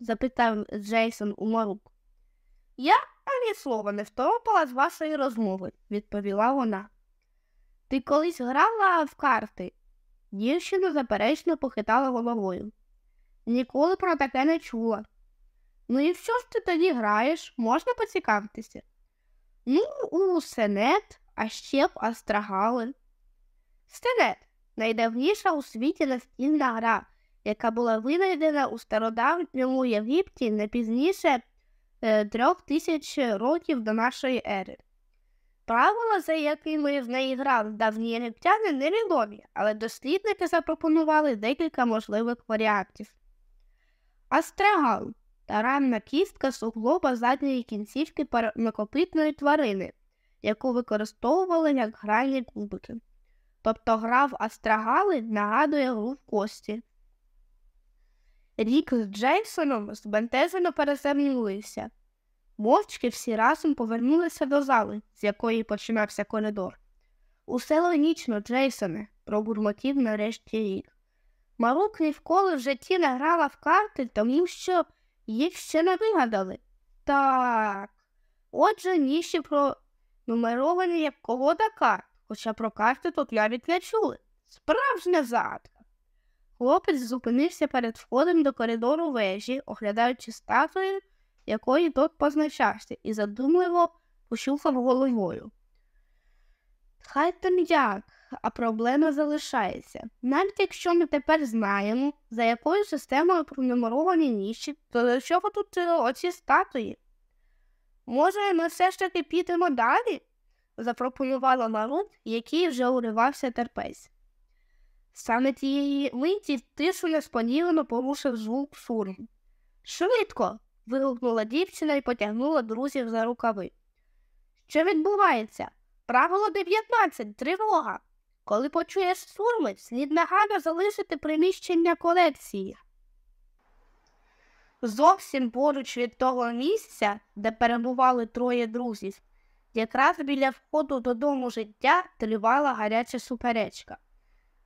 запитав Джейсон у Марук. Я ані слова не второпала з вашої розмови, відповіла вона. Ти колись грала в карти? Дівчина заперечно похитала головою. Ніколи про таке не чула. Ну і що ж ти тоді граєш? Можна поцікавитися? Ну, у сенет, а ще б астрагали. Стенет найдавніша у світі настільна гра, яка була винайдена у стародавньому Єгипті не пізніше е, трьох тисяч років до нашої ери. Правила, за якими в неї грали давні єгиптяни, невідомі, але дослідники запропонували декілька можливих варіантів. Астрагал таранна кістка суглоба задньої кінцівки парнокопитної тварини, яку використовували як гральні кубики. Тобто гра астрагали нагадує гру в кості. Рік з Джейсоном збентежено перезирнулися. Мовчки всі разом повернулися до зали, з якої починався коридор. Усе логічно, Джейсоне, пробурмотів нарешті рік. Марук ніколи в житті не грала в карти, тому що їх ще не вигадали. Так. Отже, ніші пронумеровані як колода карт, хоча про карти тут навіть не чули. Справжня загадка. Хлопець зупинився перед входом до коридору вежі, оглядаючи статую, якої тут позначався, і задумливо пощухав головою. Хай там як, а проблема залишається. Навіть якщо ми тепер знаємо, за якою системою пронумеровані ніші, то до чого тут оці статуї? Може, ми все ж таки підемо далі? запропонувала народ, який вже уривався терпець. Саме тієї миті тишу несподівано порушив звук шурм. Швидко. вигукнула дівчина і потягнула друзів за рукави. Що відбувається? Правило 19, тривога. Коли почуєш сурми, слід негайно залишити приміщення колекції. Зовсім поруч від того місця, де перебували троє друзів, якраз біля входу додому життя тривала гаряча суперечка.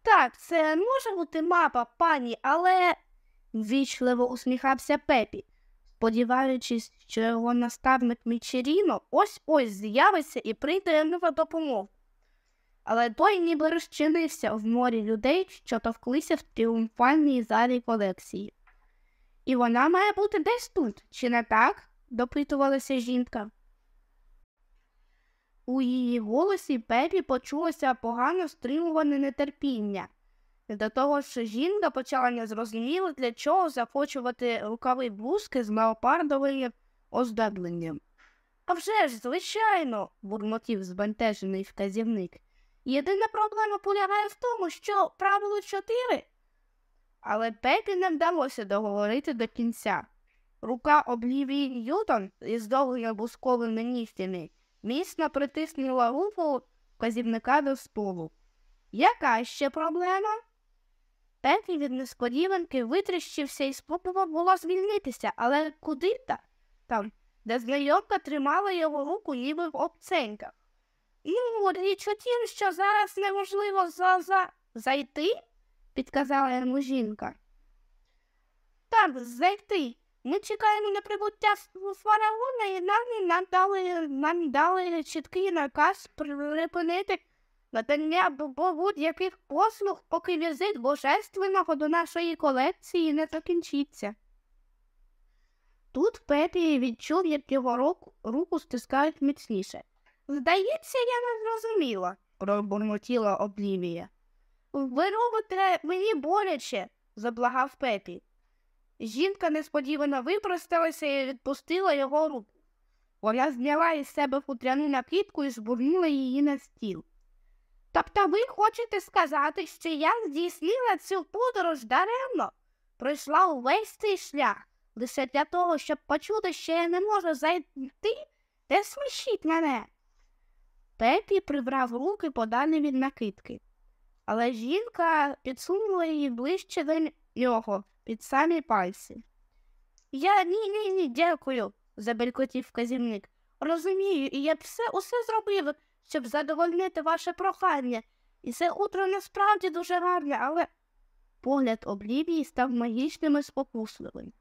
Так, це може бути мапа, пані, але. ввічливо усміхався пепі, сподіваючись, що його наставник Мічеріно ось ось з'явиться і прийде йому на допомогу. Але той ніби розчинився в морі людей, що товклися в тріумфальній залі колекції. І вона має бути десь тут, чи не так? допитувалася жінка. У її голосі Пепі почулося погано стримуване нетерпіння. До того ж жінка почала незрозуміло для чого захочувати рукави блузки з леопардовим оздобленням. «А вже ж, звичайно, бурмотів збентежений вказівник. Єдина проблема полягає в тому, що правило чотири. Але Пепі не вдалося договорити до кінця. Рука облівії Ньютон із довгими бусковими нігтями міцно притиснула руку вказівника до столу. Яка ще проблема? Пепі від несподіванки витріщився і спробував було звільнитися, але куди та там, де знайомка тримала його руку ніби в обценьках. Ну, річ у тім, що зараз неможливо за за зайти, підказала йому жінка. Так, зайти. Ми чекаємо на прибуття фараона і нам надали, нам дали чіткий наказ припинити надання будь-яких послуг, поки візит божественного до нашої колекції не закінчиться. Тут Пепі відчув, як його руку, руку стискають міцніше. Здається, я не зрозуміла, пробурмотіла Облівія. Ви робите мені боляче, заблагав Пепі. Жінка несподівано випросталася і відпустила його руку. Вона зняла із себе футряну накидку і збурнула її на стіл. Тобто ви хочете сказати, що я здійснила цю подорож даремно, пройшла увесь цей шлях лише для того, щоб почути, що я не можу зайти, не смішіть мене. Пепі прибрав руки подалі від накидки, але жінка підсунула її ближче до нього під самі пальці. Я ні, ні, ні, дякую, забелькотів вказівник. Розумію, і я б все усе зробив, щоб задовольнити ваше прохання. І це утро насправді дуже гарне, але погляд Облівії став магічним і спокусливим.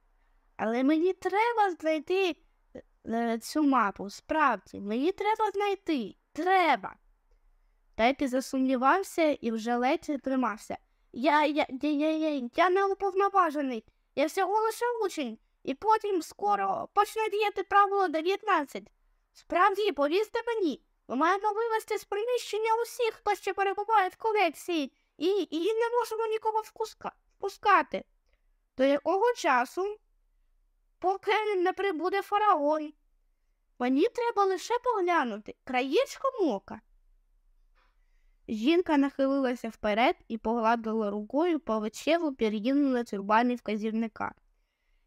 Але мені треба знайти е, цю мапу. Справді, мені треба знайти. Треба. Пепі засумнівався і вже ледь тримався. Я, я, я, я, я, я не уповноважений. Я всього лише учень, і потім скоро почне діяти правило 19. Справді, повісти мені, ми маємо вивезти з приміщення усіх, хто ще перебуває в колекції, і, і не можемо нікого впуска, впускати. До якого часу, поки не прибуде фараон. Мені треба лише поглянути краєчком ока. Жінка нахилилася вперед і погладила рукою повечеву пір'їну на тюрбані вказівника.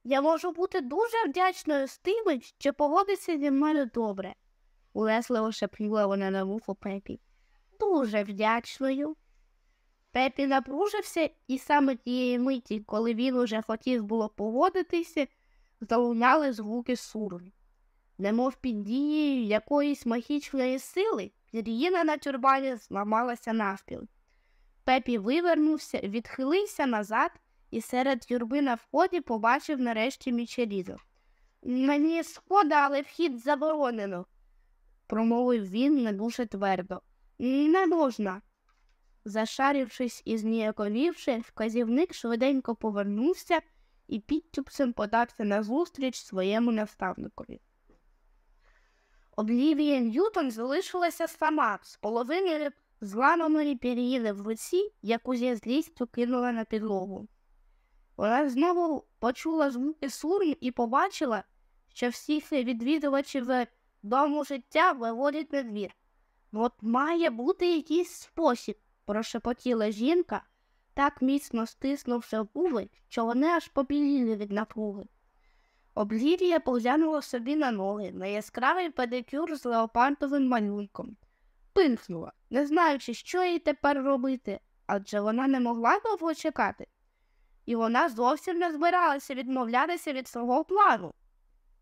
Я можу бути дуже вдячною з тими, що поводиться зі мною добре, улесливо шепнула вона на вухо Пепі. Дуже вдячною. Пепі напружився, і саме тієї миті, коли він уже хотів було погодитися, залуняли звуки сурмі. Немов під дією якоїсь магічної сили, пір'їна на тюрбані зламалася навпіл. Пепі вивернувся, відхилився назад і серед юрби на вході побачив нарешті мічелізо. Мені шкода, але вхід заборонено, промовив він не дуже твердо. Не можна. Зашарівшись і зніяковівши, вказівник швиденько повернувся і підтюпцем подався назустріч своєму наставникові. Облівія Ньютон залишилася сама з половиною зламаної пір'їни в руці, яку зі злістю кинула на підлогу. Вона знову почула звуки сурм і побачила, що всіх відвідувачів дому життя виводять на двір. От має бути якийсь спосіб, прошепотіла жінка, так міцно стиснувши губи, що вони аж побіліли від напруги. Облівія поглянула собі на ноги на яскравий педикюр з леопардовим малюнком. Пинхнула, не знаючи, що їй тепер робити, адже вона не могла довго чекати. І вона зовсім не збиралася відмовлятися від свого плану.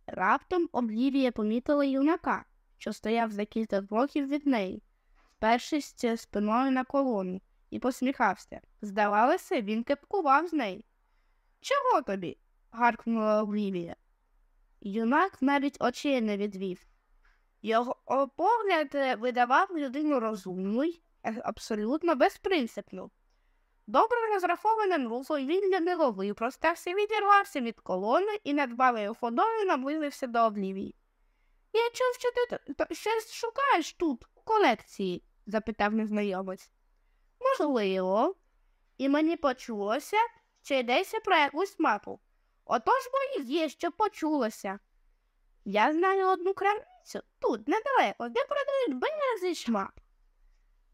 Раптом Облівія помітила юнака, що стояв за кілька кроків від неї, спершись спиною на колону, і посміхався. Здавалося, він кепкував з неї. Чого тобі? гаркнула Облівія. Юнак навіть очей не відвів. Його погляд видавав людину розумну й абсолютно безпринципну. Добре розрахованим рухом він лянило випростався, відірвався від колони і надбавою ходою наблизився до облівії. Я чув, що ти щось шукаєш тут, у колекції? запитав незнайомець. Можливо, і мені почулося, що йдеться про якусь мапу. Отож бо є, що почулося. Я знаю одну крамницю тут, недалеко, де продають безліч мап.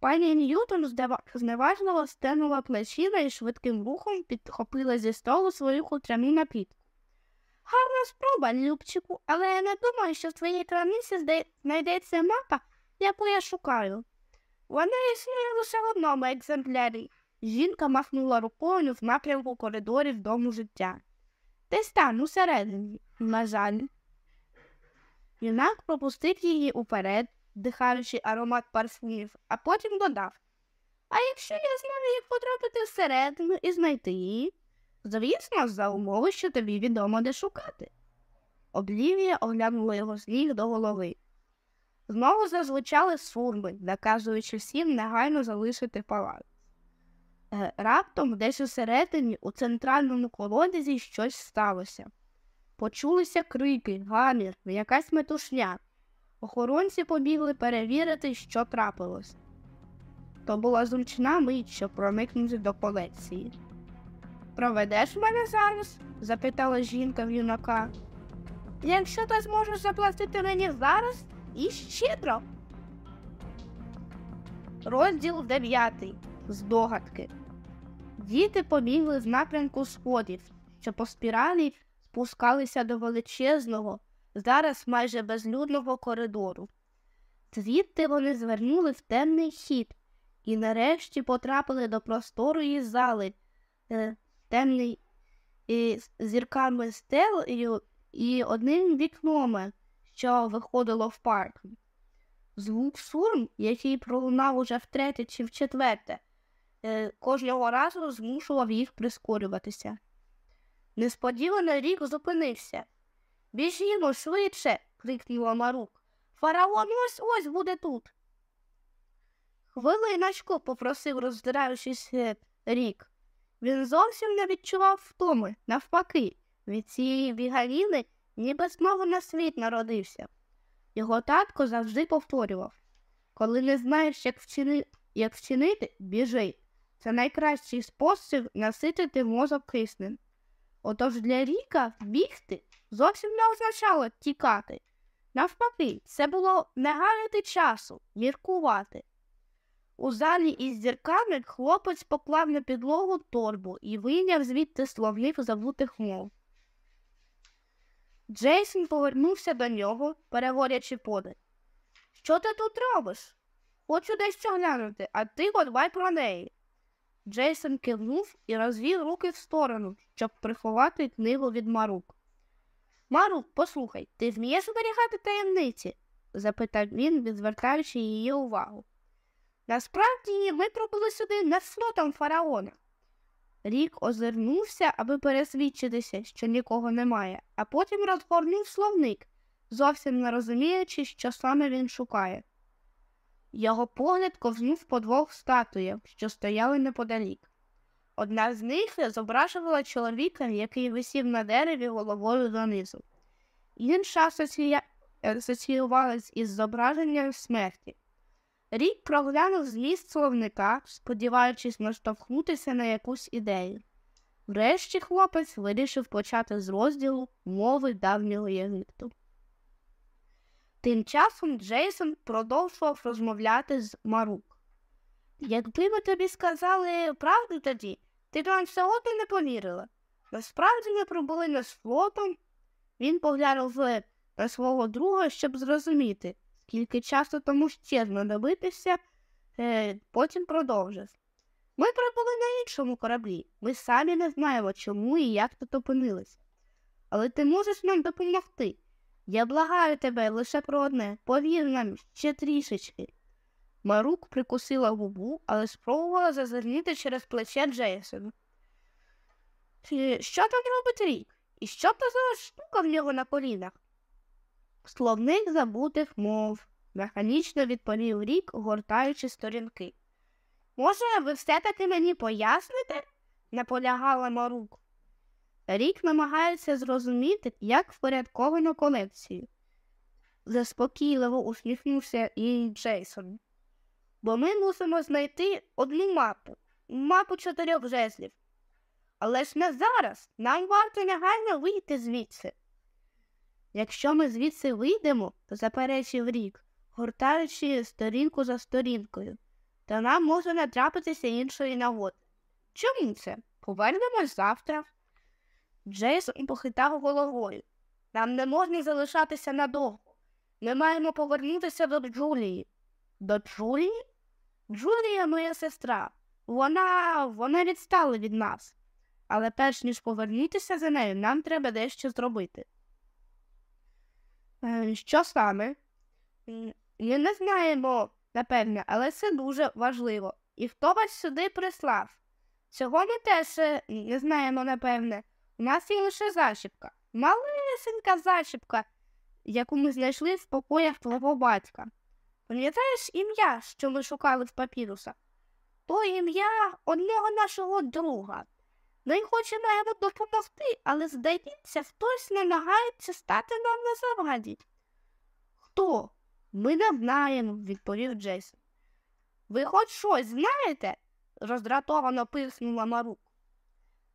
Пані Ньютон зневажливо стенула плечима і швидким рухом підхопила зі столу свою хутряну напітку. Гарна спроба, Любчику, але я не думаю, що в твоїй крамниці знайдеться мапа, яку я шукаю. Вона існує лише в одному екземплярі. Жінка махнула рукою в напрямку коридорів дому життя. Десь там, усередині, на жаль. Юнак пропустив її уперед, вдихаючи аромат парфумів, а потім додав А якщо я знаю, як потрапити всередину і знайти її, звісно, за умови, що тобі відомо де шукати. Облівія оглянула його з ніг до голови. Знову зазвучали сурми, наказуючи всім негайно залишити палац. Е, раптом десь усередині у центральному колодязі щось сталося. Почулися крики, гамір, якась метушня. Охоронці побігли перевірити, що трапилось. То була зручна мить, щоб проникнути до колекції. Проведеш мене зараз? запитала жінка в юнака. Якщо ти зможеш заплатити мені зараз і щедро. Розділ дев'ятий. Здогадки. Діти побігли з напрямку сходів, що по спіралі спускалися до величезного, зараз майже безлюдного коридору. Звідти вони звернули в темний хід і нарешті потрапили до просторої зали, е, темний із зірками стелею і одним вікном, що виходило в парк. Звук сурм, який пролунав уже втретє чи вчетверте, е, кожного разу змушував їх прискорюватися. Несподівано рік зупинився. Біжімо швидше. крикнула Марук. Фараон ось ось буде тут. Хвилиночку, попросив, роздираючись е, рік. Він зовсім не відчував втоми, навпаки, від цієї бігаліни ніби знову на світ народився. Його татко завжди повторював коли не знаєш, як, вчини... як вчинити, біжи. Це найкращий спосіб наситити мозок киснем. Отож для Ріка бігти зовсім не означало тікати. Навпаки, це було не гаяти часу, міркувати. У залі із зірками хлопець поклав на підлогу торбу і вийняв звідти словник забутих мов. Джейсон повернувся до нього, переводячи подих. Що ти тут робиш? Хочу дещо глянути, а ти подбай про неї. Джейсон кивнув і розвів руки в сторону, щоб приховати книгу від Марук. Марук, послухай, ти вмієш зберігати таємниці? запитав він, відвертаючи її увагу. Насправді ми пробули сюди не флотом фараона. Рік озирнувся, аби пересвідчитися, що нікого немає, а потім розгорнув словник, зовсім не розуміючи, що саме він шукає. Його погляд ковзнув по двох статуях, що стояли неподалік. Одна з них зображувала чоловіка, який висів на дереві головою донизу. Інша асоціювалась із зображенням смерті. Рік проглянув зміст словника, сподіваючись наштовхнутися на якусь ідею. Врешті хлопець вирішив почати з розділу мови давнього Єгипту. Тим часом Джейсон продовжував розмовляти з Марук. Якби ми тобі сказали правду тоді, ти б нам сьогодні не повірила. Насправді ми пробули над флотом. Він поглянув на свого друга, щоб зрозуміти, скільки часу тому ще знадобитися, е, потім продовжив. Ми прибули на іншому кораблі. Ми самі не знаємо, чому і як тут опинилися. Але ти можеш нам допомогти. Я благаю тебе лише про одне, повір нам ще трішечки. Марук прикусила губу, але спробувала зазирніти через плече Джейсона. Що там робить рік? І що то за штука в нього на колінах? Словник забутих мов, механічно відповів рік, гортаючи сторінки. Може, ви все таки мені поясните? наполягала Марук. Рік намагається зрозуміти, як впорядковано колекцію. Заспокійливо усміхнувся і Джейсон. Бо ми мусимо знайти одну мапу, мапу чотирьох жезлів. Але ж не зараз нам варто негайно вийти звідси. Якщо ми звідси вийдемо, заперечив рік, гортаючи сторінку за сторінкою, то нам може натрапитися іншої нагоди. Чому це? Повернемось завтра. Джейсон похитав головою. Нам не можна залишатися надовго. Ми маємо повернутися до Джулії. До Джулії? Джулія моя сестра. Вона вона відстала від нас. Але перш ніж повернутися за нею, нам треба дещо зробити. Е, що саме? Ми не знаємо, напевне, але це дуже важливо. І хто вас сюди прислав? Цього ми теж е, не знаємо, напевне. У нас є лише зашіпка. Малесенька зашіпка, яку ми знайшли в покоях твого батька. Пам'ятаєш ім'я, що ми шукали в папірусах? То ім'я одного нашого друга. Він хоче нам допомогти, але, здається, хтось намагається стати нам на заваді. Хто? Ми не знаємо, відповів Джейсон. Ви хоч щось знаєте? роздратовано писнула Марук.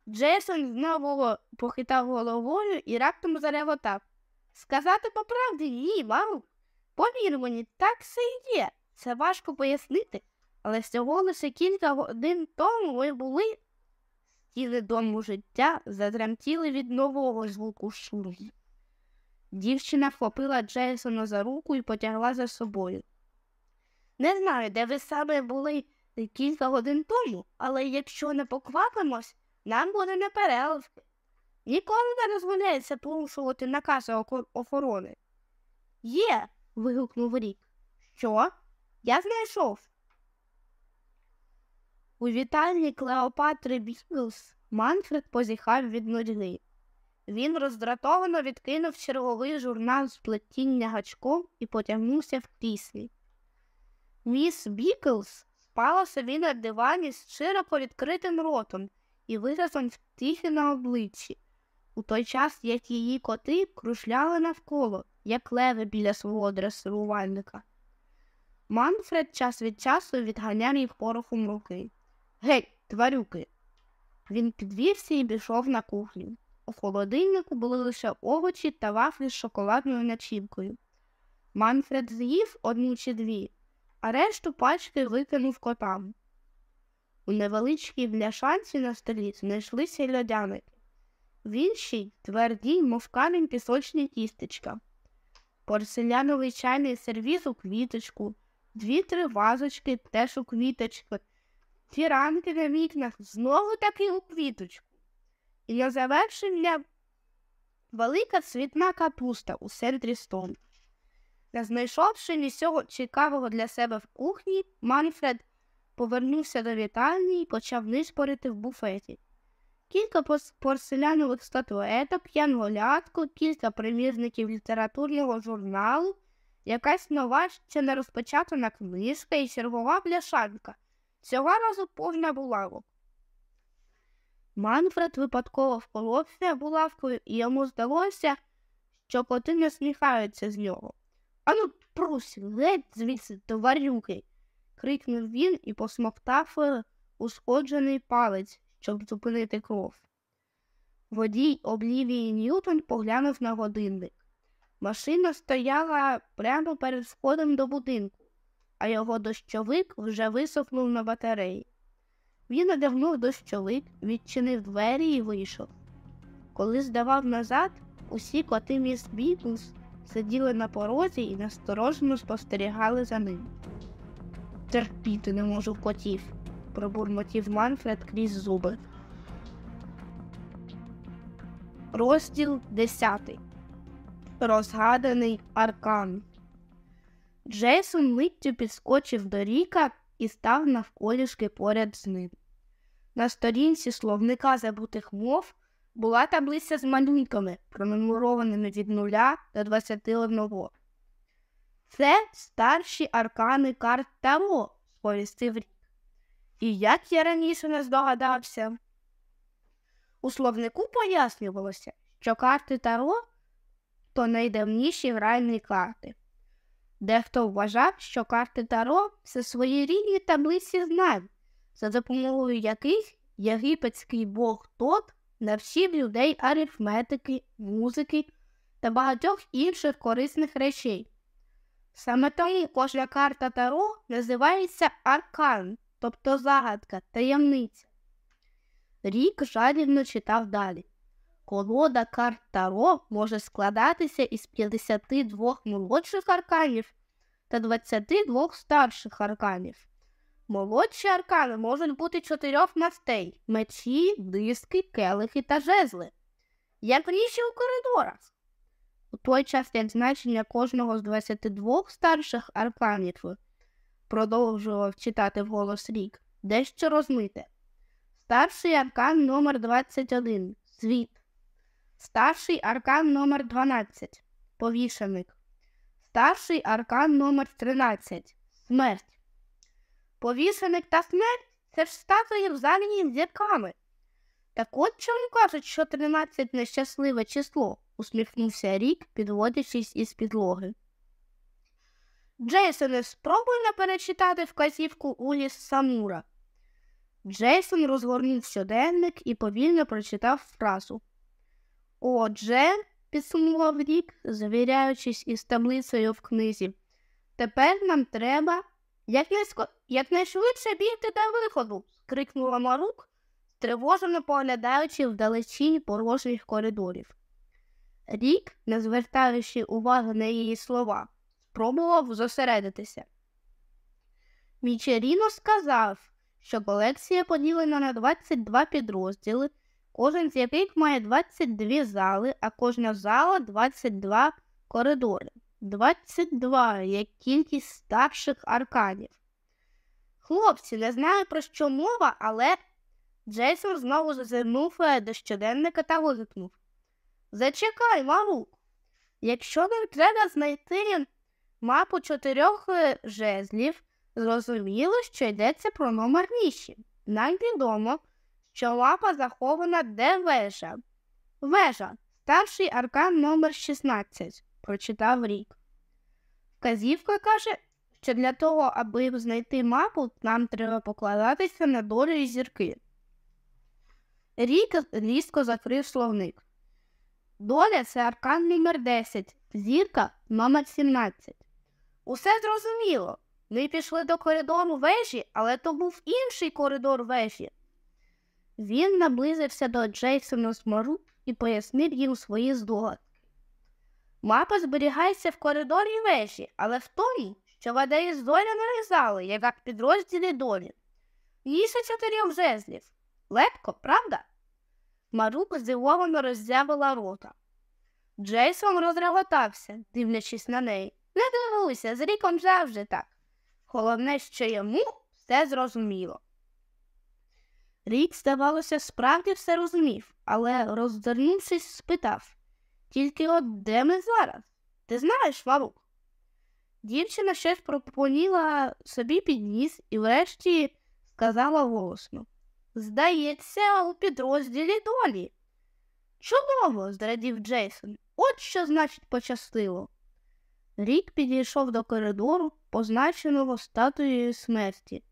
Джейсон знову похитав головою і раптом зареготав. Сказати по правді ні, маму. Повір мені, так все і є. Це важко пояснити, але всього лише кілька годин тому ми були стіли дому життя, затремтіли від нового звуку шуму. Дівчина вхопила Джейсона за руку і потягла за собою. Не знаю, де ви саме були кілька годин тому, але якщо не поквапимось, нам буде непереливки. Ніколи не дозволяється порушувати накази охорони. Є. вигукнув Рік. Що? Я знайшов. У вітальні Клеопатри Біглс Манфред позіхав від нудьги. Він роздратовано відкинув черговий журнал з плетіння гачком і потягнувся в кріслі. Міс Біглс спала собі на дивані з широко відкритим ротом і виразом втіхи на обличчі, у той час як її коти кружляли навколо, як леви біля свого дресирувальника. Манфред час від часу відганяв їх порухом руки. Геть, тварюки. Він підвівся і пішов на кухню. У холодильнику були лише овочі та вафлі з шоколадною начинкою. Манфред з'їв одну чи дві, а решту пачки викинув котам. У невеличкій бляшанці на столі знайшлися льодяники. В іншій тверді, мов камінь пісочні тістечка, порселяновий чайний сервіз у квіточку, дві-три вазочки теж у квіточку, фіранки на вікнах знову таки у квіточку. І на завершення велика цвітна капуста у центрі столу. Не знайшовши нічого цікавого для себе в кухні, Манфред повернувся до вітальні і почав нишпорити в буфеті. Кілька порселянових статуеток, янголятку, кілька примірників літературного журналу, якась нова ще не розпечатана книжка і чергова бляшанка. Цього разу повна булавок. Манфред випадково вколовся булавкою, і йому здалося, що коти не сміхаються з нього. Ану, прусь, геть звідси, товарюки. Крикнув він і посмоктав е, ушкоджений палець, щоб зупинити кров. Водій Облівії Ньютон поглянув на годинник. Машина стояла прямо перед входом до будинку, а його дощовик вже висохнув на батареї. Він одягнув дощовик, відчинив двері і вийшов. Коли здавав назад, усі коти міс Бітлз сиділи на порозі і насторожено спостерігали за ним. Терпіти не можу котів, пробурмотів Манфред крізь зуби. Розділ десятий. Розгаданий аркан. Джейсон миттю підскочив до Ріка і став навколішки поряд з ним. На сторінці словника забутих мов була таблиця з малюнками, пронумерованими від нуля до 21. Це старші аркани карт Таро, сповістив рік. І як я раніше не здогадався. У словнику пояснювалося, що карти Таро то найдавніші гральні карти. Дехто вважав, що карти Таро це своєрідні таблиці знань, за допомогою яких єгипетський бог Тот навчив людей арифметики, музики та багатьох інших корисних речей. Саме тому кожна карта Таро називається аркан, тобто загадка, таємниця. Рік жадібно читав далі. Колода карт Таро може складатися із 52 молодших арканів та 22 старших арканів. Молодші аркани можуть бути чотирьох мастей мечі, диски, келихи та жезли, як ріші у коридорах. У той час як значення кожного з 22 старших арканів продовжував читати вголос рік, дещо розмите. Старший аркан номер 21 світ. Старший аркан номер 12 повішеник. Старший аркан номер 13 смерть. Повішеник та смерть це ж статуї в зірками. Так от чому кажуть, що 13 нещасливе число, усміхнувся рік, підводячись із підлоги. Джейсоне, спробуй не перечитати вказівку Уліс Самура. Джейсон розгорнув щоденник і повільно прочитав фразу. Отже, підсумував рік, завіряючись із таблицею в книзі, тепер нам треба якнайшвидше бігти до виходу, скрикнула Марук, стривожено поглядаючи вдалечінь порожніх коридорів. Рік, не звертаючи уваги на її слова, спробував зосередитися. Мічеріно сказав, що колекція поділена на 22 підрозділи кожен з яких має 22 зали, а кожна зала 22 коридори. 22 як кількість старших арканів. Хлопці, не знаю, про що мова, але Джейсон знову зазирнув до щоденника та вигукнув. Зачекай, Марук. Якщо нам треба знайти мапу чотирьох е, жезлів, зрозуміло, що йдеться про номер 8. Нам відомо, що мапа захована де вежа. Вежа старший аркан номер 16, прочитав рік. Вказівка каже, що для того, аби знайти мапу, нам треба покладатися на долю зірки. Рік різко закрив словник. Доля це аркан номер 10, зірка номер 17. Усе зрозуміло. Ми пішли до коридору вежі, але то був інший коридор вежі. Він наблизився до Джейсона Смору і пояснив їм свої здогадки. Мапа зберігається в коридорі вежі, але в тому, що вода із зоряної зали, як підрозділі долі. Їше чотирьох жезлів. Легко, правда? Марук здивовано роззявила рота. Джейсон розреготався, дивлячись на неї. Не дивуйся, з ріком завжди так. Головне, що йому все зрозуміло. Рік, здавалося, справді все розумів, але, роззирнувшись, спитав тільки от де ми зараз? Ти знаєш, Марук? Дівчина щось пропоніла собі під ніс і врешті сказала голосно. Здається, у підрозділі долі. Чудово, зрадів Джейсон. От що значить пощастило. Рік підійшов до коридору, позначеного статуєю смерті,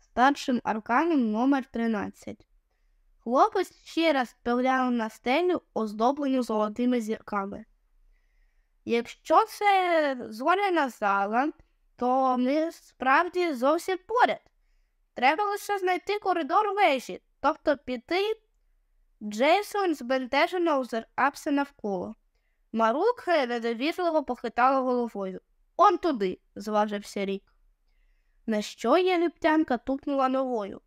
старшим арканом номер 13 Хлопець ще раз поглянув на стелю, оздоблену золотими зірками. Якщо це зоряна зала, то ми справді зовсім поряд. Треба лише знайти коридор вежі, тобто піти. Джейсон збентежено озирався навколо. Марук недовірливо похитала головою. Он туди, зважився рік. На що єгиптянка тупнула ногою.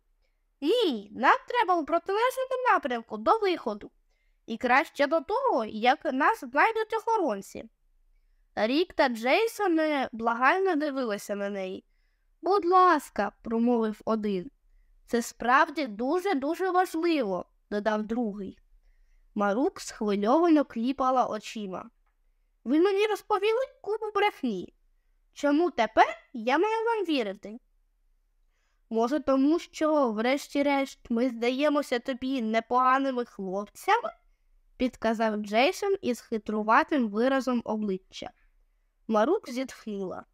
Ні, нам треба у протилежному напрямку до виходу. І краще до того, як нас знайдуть охоронці. Рік та Джейсон благально дивилися на неї. Будь ласка, промовив один. Це справді дуже-дуже важливо, додав другий. Марук схвильовано кліпала очима. Ви мені розповіли купу брехні. Чому тепер я маю вам вірити? Може, тому що, врешті-решт, ми здаємося тобі непоганими хлопцями? підказав Джейсон із хитруватим виразом обличчя. Марук зітхнула.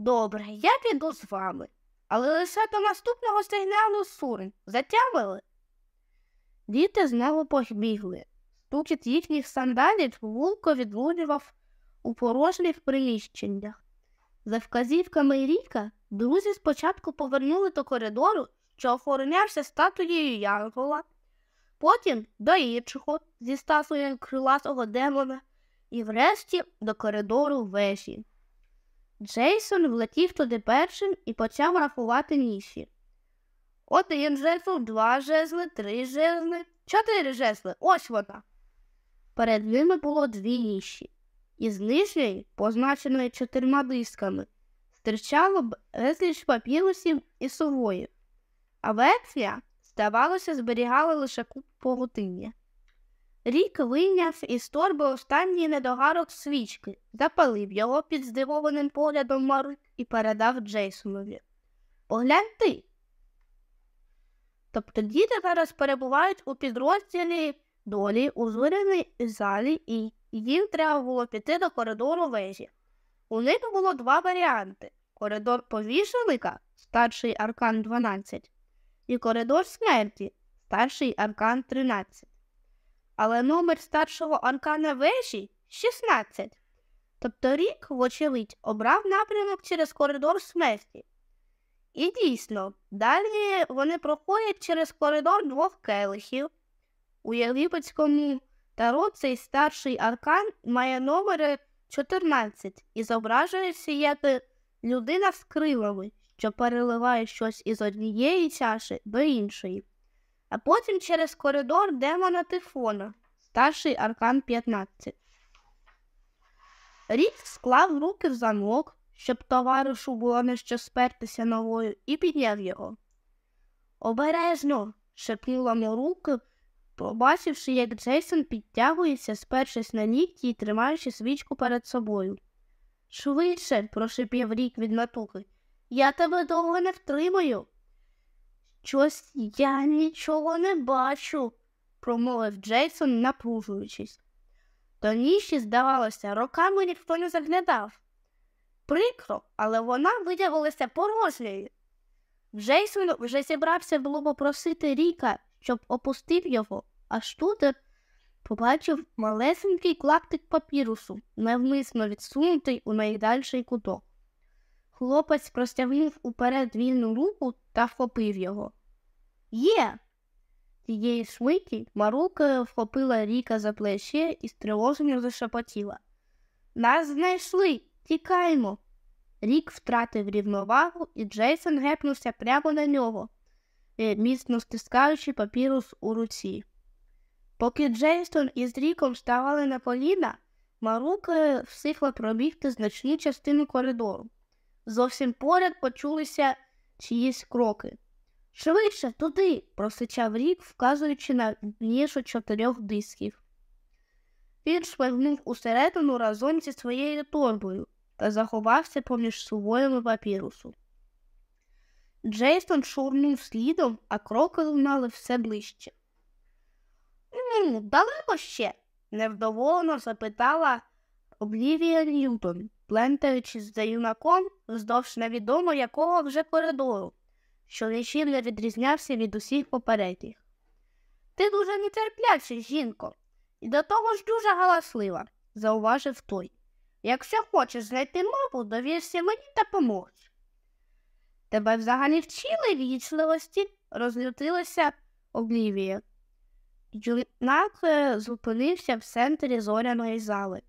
Добре, я піду з вами, але лише до наступного сигналу сурень. Затямили? Діти знову побігли. Стукіт їхніх сандалів вулко відлунював у порожніх приміщеннях. За вказівками Ріка друзі спочатку повернули до коридору, що охоронявся статуєю Янгола, потім до іншого зі статуєю крилатого демона і врешті до коридору вежі. Джейсон влетів туди першим і почав рахувати ніші. Один жезл, два жезли, три жезли, чотири жезли. Ось вона. Перед ними було дві ніші. Із нижньої, позначеної чотирма дисками, стирчало безліч папірусів і сувоїв, а верхня, здавалося, зберігала лише куп павутиння. Рік вийняв із торби останній недогарок свічки, запалив його під здивованим поглядом Марк і передав Джейсонові. Поглянь ти. Тобто діти зараз перебувають у підрозділі долі у зоряній залі, і їм треба було піти до коридору вежі. У них було два варіанти коридор повішеника, старший аркан 12, і коридор смерті, старший аркан 13. Але номер старшого аркана вежі 16. Тобто рік, вочевидь, обрав напрямок через коридор смерті. І дійсно, далі вони проходять через коридор двох келихів. У єгипетському таро цей старший аркан має номери 14 і зображується як людина з крилами, що переливає щось із однієї чаші до іншої, а потім через коридор демона Тифона, старший аркан 15. Рік склав руки в замок щоб товаришу було не що спертися новою, і підняв його. Обережно, шепнула руки, побачивши, як Джейсон підтягується, спершись на лікті і тримаючи свічку перед собою. Швидше, прошипів рік від натухи. Я тебе довго не втримаю. Щось я нічого не бачу, промовив Джейсон, напружуючись. До ніші, здавалося, роками ніхто не заглядав. Прикро, але вона виявилася порожньою. Джейсон вже зібрався було попросити Ріка, щоб опустив його, аж тут побачив малесенький клаптик папірусу, навмисно відсунутий у найдальший куток. Хлопець простягнув уперед вільну руку та вхопив його. Є. Тієї швидкі Марука вхопила Ріка за плече і стривожено зашепотіла. Нас знайшли, тікаймо. Рік втратив рівновагу, і Джейсон гепнувся прямо на нього, е, міцно стискаючи папірус у руці. Поки Джейсон із Ріком ставали на коліна, Марука встигла пробігти значну частину коридору. Зовсім поряд почулися чиїсь кроки. Швидше туди, просичав рік, вказуючи на нішу чотирьох дисків. Він швигнув усередину разом зі своєю торбою та заховався поміж сувоями папірусу. Джейсон шурнув слідом, а кроки лунали все ближче. «Ну, далеко ще? невдоволено запитала Облівія Ньютон, плентаючись за юнаком вздовж невідомо якого вже коридору, що нічим не відрізнявся від усіх попередніх. Ти дуже нетерплячий, жінко, і до того ж дуже галаслива, зауважив той. Якщо хочеш знайти мову, довірся мені та поможеш. Тебе взагалі вчили вічливості, розлютилася Облівія. Юнак зупинився в центрі зоряної зали.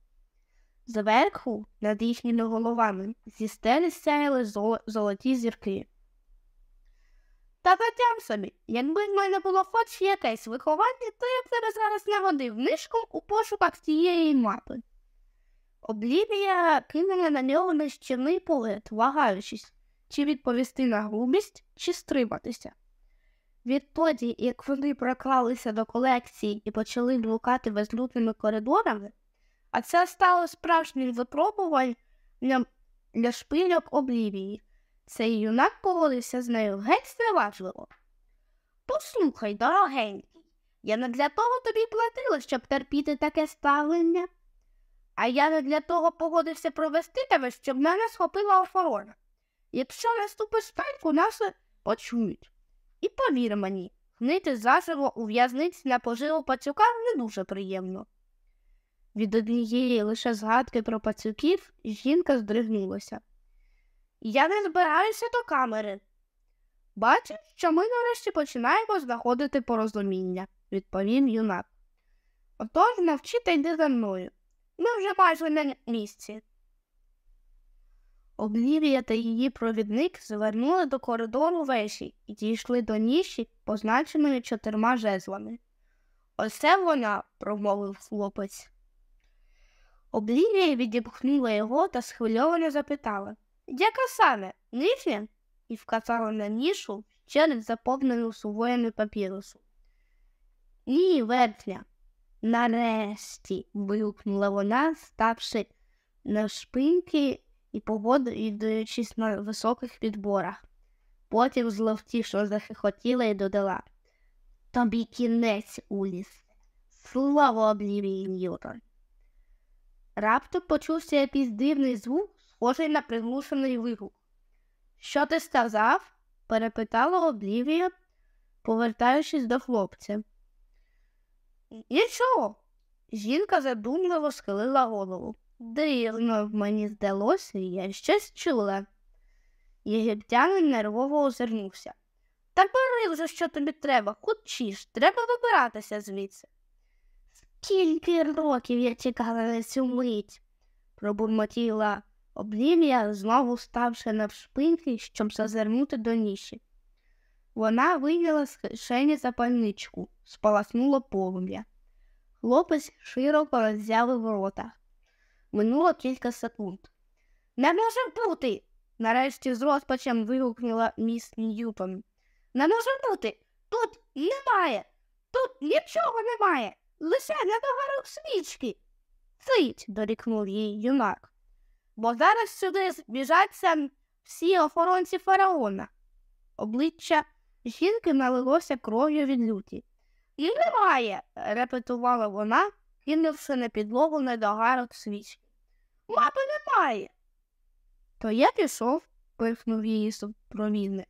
Зверху, над їхніми головами, зі стелі сяяли золоті зірки. Та затям собі, якби в мене було хоч якесь виховання, то я б тебе зараз нагодив нишком у пошуках цієї мапи. Облівія кинула на нього нещівний погляд, вагаючись, чи відповісти на грубість, чи стриматися. Відтоді, як вони проклалися до колекції і почали блукати безлюдними коридорами, а це стало справжнім випробуванням для шпильок облівії. Цей юнак поводився з нею геть зневажливо. Послухай, дорогенький, я не для того тобі платила, щоб терпіти таке ставлення, а я не для того погодився провести тебе, щоб мене схопила охорона. Якщо наступиш пельку, нас почують. І повір мені, гнити заживо у в'язниці на поживу пацюка не дуже приємно. Від однієї лише згадки про пацюків жінка здригнулася. Я не збираюся до камери. Бачиш, що ми нарешті починаємо знаходити порозуміння, відповів юнак. Отож навчите йди за мною. Ми вже майже на місці. Облівія та її провідник звернули до коридору веші і дійшли до ніші, позначеної чотирма жезлами. Оце вона, промовив хлопець. Облівія відіпхнула його та схвильовано запитала Яка саме? Нижня? і вказала на нішу через заповнену сувоями папірусу. Ні, верхня. Нарешті. вигукнула вона, ставши на шпиньки і погодуючись на високих підборах. Потім зловтішно захихотіла і додала Тобі кінець уліс. Слава облівії Ньютон. Раптом почувся якийсь дивний звук, схожий на приглушений вигук. Що ти сказав? перепитала Облівія, повертаючись до хлопця. Нічого. Жінка задумливо схилила голову. Дивно, мені здалося, я щось чула. Єгиптянин нервово озирнувся. Та бери вже, що тобі треба, хочеш, треба вибиратися звідси. Скільки років я чекала на цю мить, пробурмотіла Облівія, знову ставши навшпиньки, щоб зазирнути до ніші. Вона вийняла з кишені запальничку, спалахнуло полум'я. Хлопець широко роззявив рота. Минуло кілька секунд. Не може бути. нарешті з розпачем вигукнула міс Ньютон. Не може бути. Тут немає. Тут нічого немає, лише недогарок свічки. Цить, дорікнув їй юнак. Бо зараз сюди збіжаться всі охоронці фараона. Обличчя жінки налилося кров'ю від люті. І немає, репетувала вона, кинувши на підлогу недогарок свічки. Мапи немає. То я пішов, пихнув її супровідник.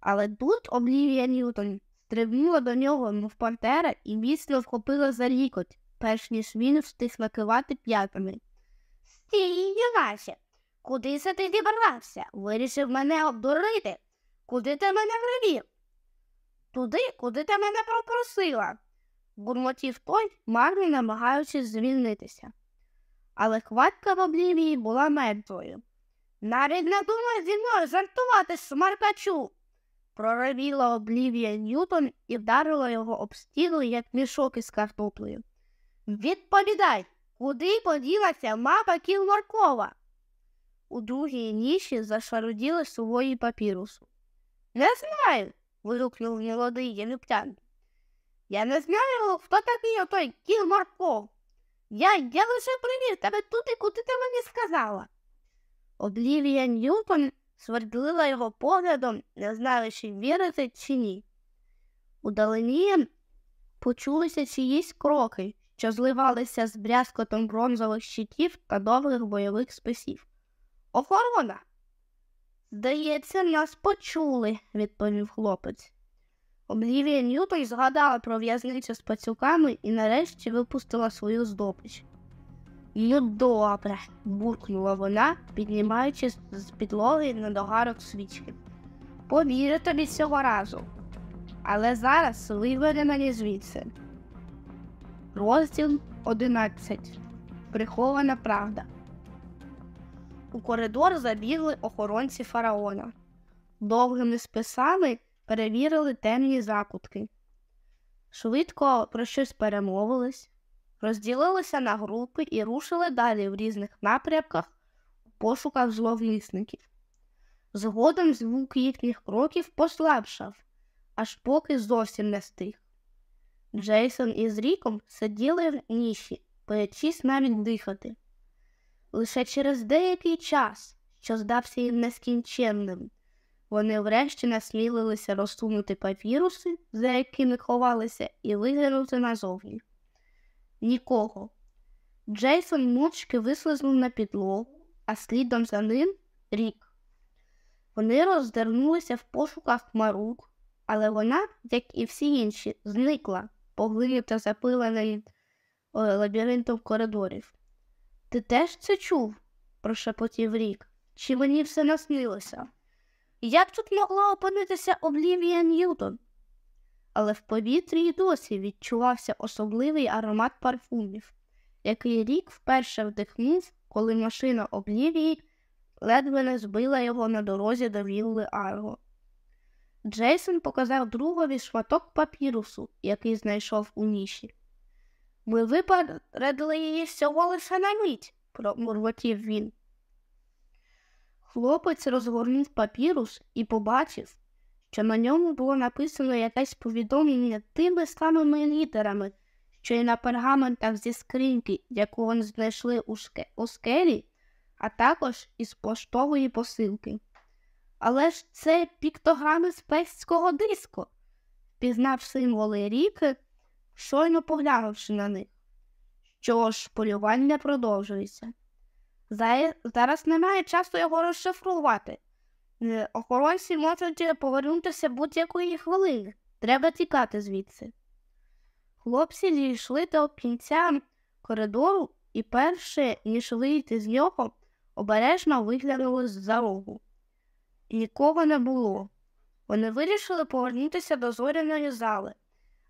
Але тут Облівія Ньютон стрибнула до нього, мов пантера, і міцно вхопила за лікоть, перш ніж він встиг накивати п'ятами. Стій, юначе, куди це ти зібрався? Вирішив мене обдурити. Куди ти мене привів? Туди, куди ти мене попросила, бурмотів той, марно намагаючись звільнитися. Але хватка в облівії була мертвою. Навіть не думай зі мною жартувати, смаркачу. Проривіла облівія Ньютон і вдарила його об стіну, як мішок із картоплею. Відповідай, куди поділася мапа Кілмаркова? У другій ніші зашаруділи сувої папірусу. Не знаю. вигукнув молодий єлюптян. Я не знаю, хто такий отой Кілмарков. Я, я лише привів тебе туди, куди ти мені сказала. Облівія Ньютон свердлила його поглядом, не знаючи, вірити чи ні. Удалині почулися чиїсь кроки, що зливалися з брязкотом бронзових щитів та довгих бойових списів. Охорона. Здається, нас почули, відповів хлопець. Облівія Ньютон згадала про в'язницю з пацюками і нарешті випустила свою здобич. Ну, добре, буркнула вона, піднімаючись з підлоги на догарок свічки. Повірю тобі цього разу. Але зараз виведе мені звідси. Розділ 11. Прихована правда. У коридор забігли охоронці фараона. Довгими списами перевірили темні закутки. Швидко про щось перемовились, розділилися на групи і рушили далі в різних напрямках у пошуках зловмисників. Згодом звук їхніх кроків послабшав, аж поки зовсім не стих. Джейсон із Ріком сиділи в ніші, боячись навіть дихати. Лише через деякий час, що здався їм нескінченним, вони врешті насмілилися розсунути папіруси, за якими ховалися, і виглянути назовні. Нікого. Джейсон мовчки вислизнув на підлогу, а слідом за ним рік. Вони роздернулися в пошуках марук, але вона, як і всі інші, зникла, поглинута запиленим лабіринтом коридорів. Ти теж це чув? прошепотів рік. Чи мені все наснилося? Як тут могла опинитися Облівія Ньютон? Але в повітрі й досі відчувався особливий аромат парфумів, який рік вперше вдихнув, коли машина Облівії ледве не збила його на дорозі до вілли Арго. Джейсон показав другові шматок папірусу, який знайшов у ніші. Ми випередили її всього лише на мить, промурмотів він. Хлопець розгорнув папірус і побачив, що на ньому було написано якесь повідомлення тими самими літерами, що й на пергаментах зі скриньки, яку вони знайшли у, шке... у скелі, а також із поштової посилки. Але ж це піктограми з пестського диску, пізнав символи ріки, щойно поглянувши на них. Що ж, полювання продовжується. Зараз немає часу його розшифрувати. Е, охоронці можуть повернутися будь-якої хвилини. Треба тікати звідси. Хлопці дійшли до кінця коридору і перше, ніж вийти з нього, обережно виглянули з-за рогу. Нікого не було. Вони вирішили повернутися до зоряної зали,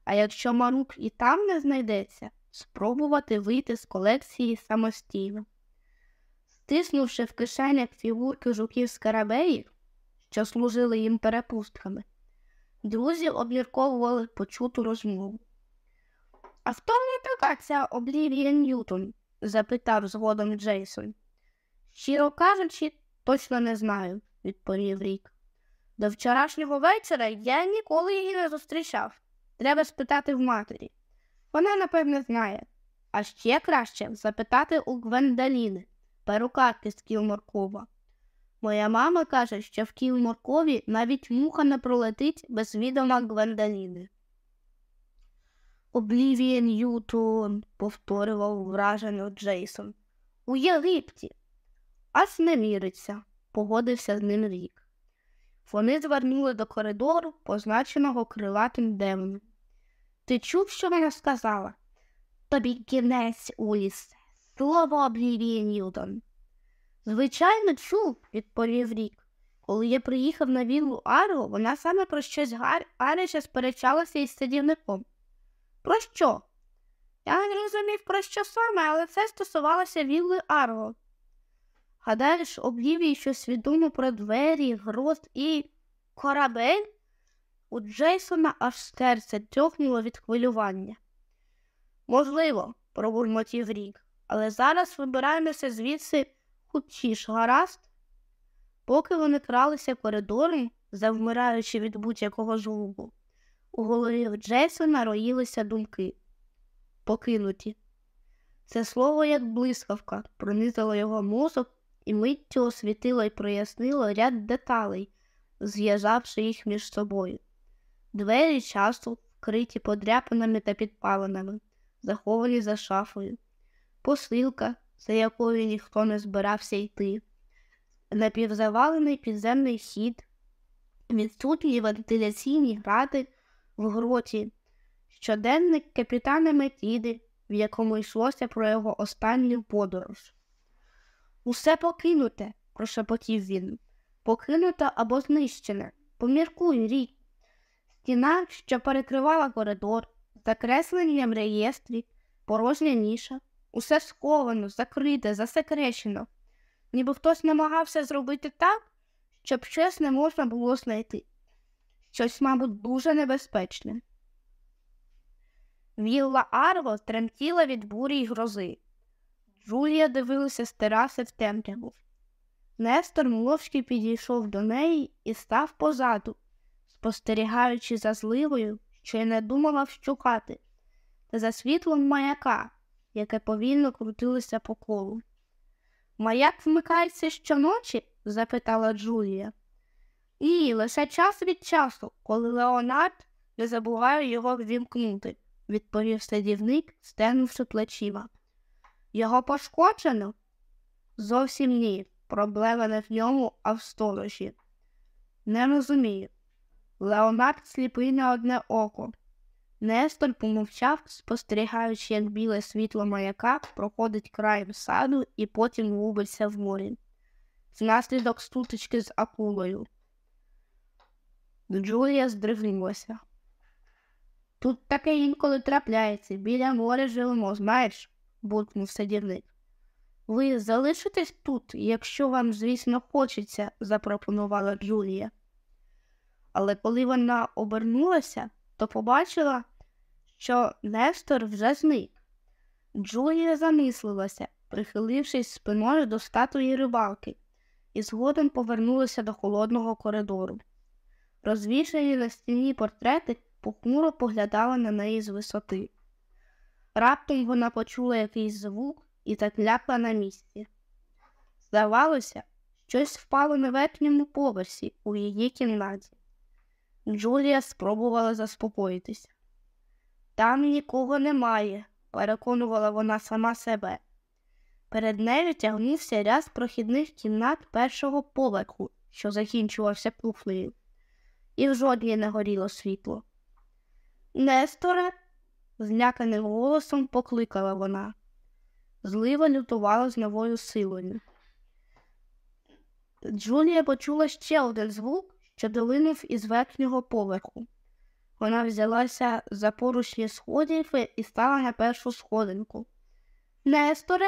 а якщо Марук і там не знайдеться, спробувати вийти з колекції самостійно. Стиснувши в кишенях фігурки жуків скарабеїв, що служили їм перепустками, друзі обмірковували почуту розмову. А хто не така ця Облівія Ньютон? запитав згодом Джейсон. Щиро кажучи, точно не знаю, відповів Рік. До вчорашнього вечора я ніколи її не зустрічав. Треба спитати в матері. Вона, напевне, знає. А ще краще запитати у Гвендаліни, перукарки з Кілморкова. Моя мама каже, що в Кілморкові навіть муха не пролетить без відома Гвендаліни. Облівієн Ютон, повторював вражено Джейсон. У Єгипті. Аж не віриться, погодився з ним рік. Вони звернули до коридору, позначеного крилатим демоном. Ти чув, що вона сказала? Тобі кінець, Улісе, слово Облівіє Ньютон. Звичайно, чув, відповів рік. Коли я приїхав на віллу Арго, вона саме про щось гар... гаряче сперечалася із садівником. Про що? Я не розумів, про що саме, але це стосувалося вілли Арго. Гадаєш, облівій щось відомо про двері, гроз і корабель? У Джейсона аж серце тьохнуло від хвилювання. Можливо, пробурмотів рік, але зараз вибираємося звідси хутчіш, гаразд. Поки вони кралися коридором, завмираючи від будь-якого звуку, у голові Джейсона роїлися думки. Покинуті. Це слово, як блискавка, пронизало його мозок і миттю освітило і прояснило ряд деталей, зв'язавши їх між собою. Двері часто вкриті подряпинами та підпалинами, заховані за шафою, посилка, за якою ніхто не збирався йти, напівзавалений підземний хід, відсутні вентиляційні грати в гроті, щоденник капітана Метіди, в якому йшлося про його останню подорож. Усе покинуте, прошепотів він, покинуте або знищене. Поміркуй, рік. Стіна, що перекривала коридор, закреслення в реєстрі, порожня ніша, усе сковано, закрите, засекречено, ніби хтось намагався зробити так, щоб щось не можна було знайти. Щось, мабуть, дуже небезпечне. Вілла Арго тремтіла від бурі й грози. Джулія дивилася з тераси в темряву. Нестор мовчки підійшов до неї і став позаду, спостерігаючи за зливою, що й не думала вщукати, та за світлом маяка, яке повільно крутилося по колу. Маяк вмикається щоночі? запитала Джулія. Ні, лише час від часу, коли Леонард не забуває його ввімкнути, відповів садівник, стенувши плечима. Його пошкоджено? Зовсім ні. Проблема не в ньому, а в сторожі. Не розумію. Леонард сліпий на одне око. Нестор помовчав, спостерігаючи, як біле світло маяка проходить краєм саду і потім губиться в морі. Внаслідок стутички з акулою. Джулія здригнулася. Тут таке інколи трапляється, біля моря живемо, знаєш, буркнув садівник. Ви залишитесь тут, якщо вам, звісно, хочеться, запропонувала Джулія. Але коли вона обернулася, то побачила, що Нестор вже зник. Джулія замислилася, прихилившись спиною до статуї рибалки, і згодом повернулася до холодного коридору. Розвішені на стіні портрети похмуро поглядали на неї з висоти. Раптом вона почула якийсь звук і заклякла на місці. Здавалося, щось впало на верхньому поверсі у її кімнаті. Джулія спробувала заспокоїтися. Там нікого немає, переконувала вона сама себе. Перед нею тягнувся ряд прохідних кімнат першого поверху, що закінчувався кухнею, і в жодній не горіло світло. Несторе, зляканим голосом покликала вона. Злива лютувала з новою силою. Джулія почула ще один звук, що долинув із верхнього поверху. Вона взялася за поручні сходів і стала на першу сходинку. Несторе,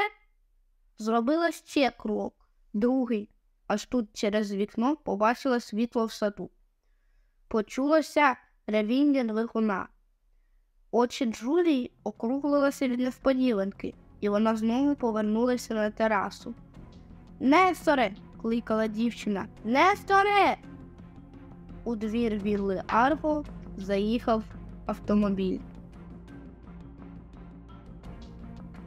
зробила ще крок, другий, аж тут через вікно побачила світло в саду. Почулося ревіння двигуна. Очі Джулії округлилися від несподіванки, і вона знову повернулася на терасу. Несторе, кликала дівчина. Несторе! У двір вілли Арго заїхав автомобіль.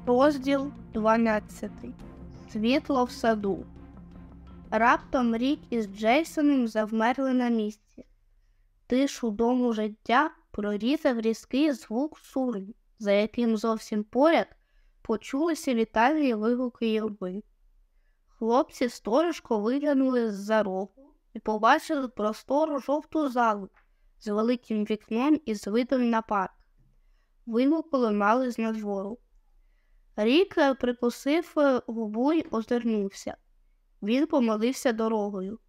Розділ 12. Світло в саду. Раптом Рік із Джейсоном завмерли на місці. Тишу дому життя прорізав різкий звук сурму, за яким зовсім поряд почулися вітальні вигуки юрби. Хлопці сторожко виглянули з-за рогу і побачили простору жовту залу з великим вікном і з видом на парк. Вигуки мали з надвору. Рік прикусив губу й озирнувся. Він помолився дорогою.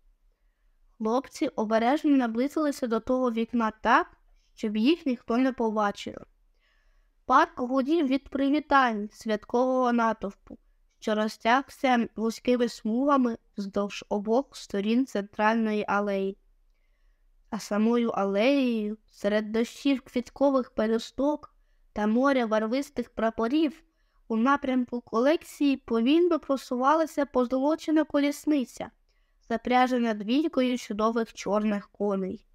Хлопці обережно наблизилися до того вікна так, щоб їх ніхто не побачив. Парк гудів від привітань святкового натовпу, що розтягся вузькими смугами вздовж обох сторін центральної алеї. А самою алеєю, серед дощів квіткових пелюсток та моря барвистих прапорів, у напрямку колекції повільно просувалася позолочена колісниця, запряжена двійкою чудових чорних коней.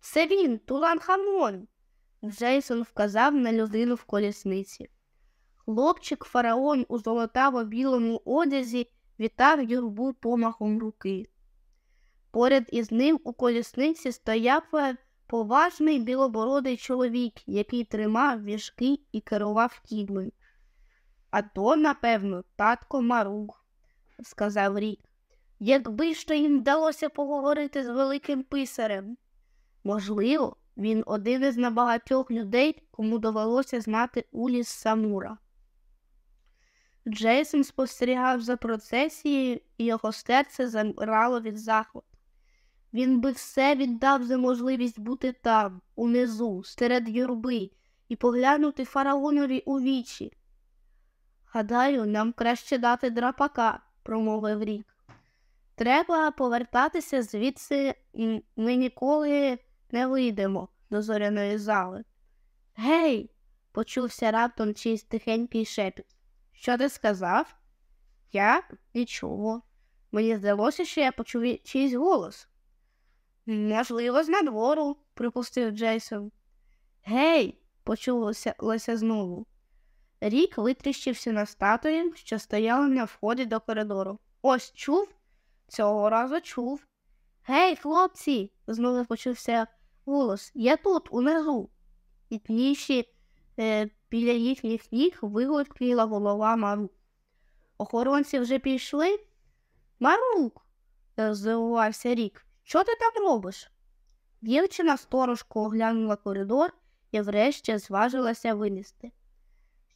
Це він, Тулан Хамон. Джейсон вказав на людину в колісниці. Хлопчик фараон у золотаво білому одязі вітав юрбу помахом руки. Поряд із ним у колісниці стояв поважний білобородий чоловік, який тримав віжки і керував кіньми. А то, напевно, татко Марух, сказав Рік. Якби ще їм вдалося поговорити з великим писарем. Можливо, він один із набагатьох людей, кому довелося знати Уліс Самура. Джейсон спостерігав за процесією, і його серце замирало від захвату. Він би все віддав за можливість бути там, унизу, серед юрби, і поглянути фараонові у вічі. Гадаю, нам краще дати драпака, промовив рік. Треба повертатися звідси, ми ніколи не вийдемо до зоряної зали. Гей, почувся раптом чийсь тихенький шепіт. Що ти сказав? Я нічого. Мені здалося, що я почув чийсь голос. Можливо, з надвору, припустив Джейсон. Гей, почулося знову. Рік витріщився на статуї, що стояла на вході до коридору. Ось чув? Цього разу чув. Гей, хлопці, знову почувся голос. Я тут, унизу. І тніші е, біля їхніх ніг вигулькнула голова Марук. Охоронці вже пішли? Марук, е, здивувався рік. Що ти там робиш? Дівчина сторожко оглянула коридор і врешті зважилася вилізти.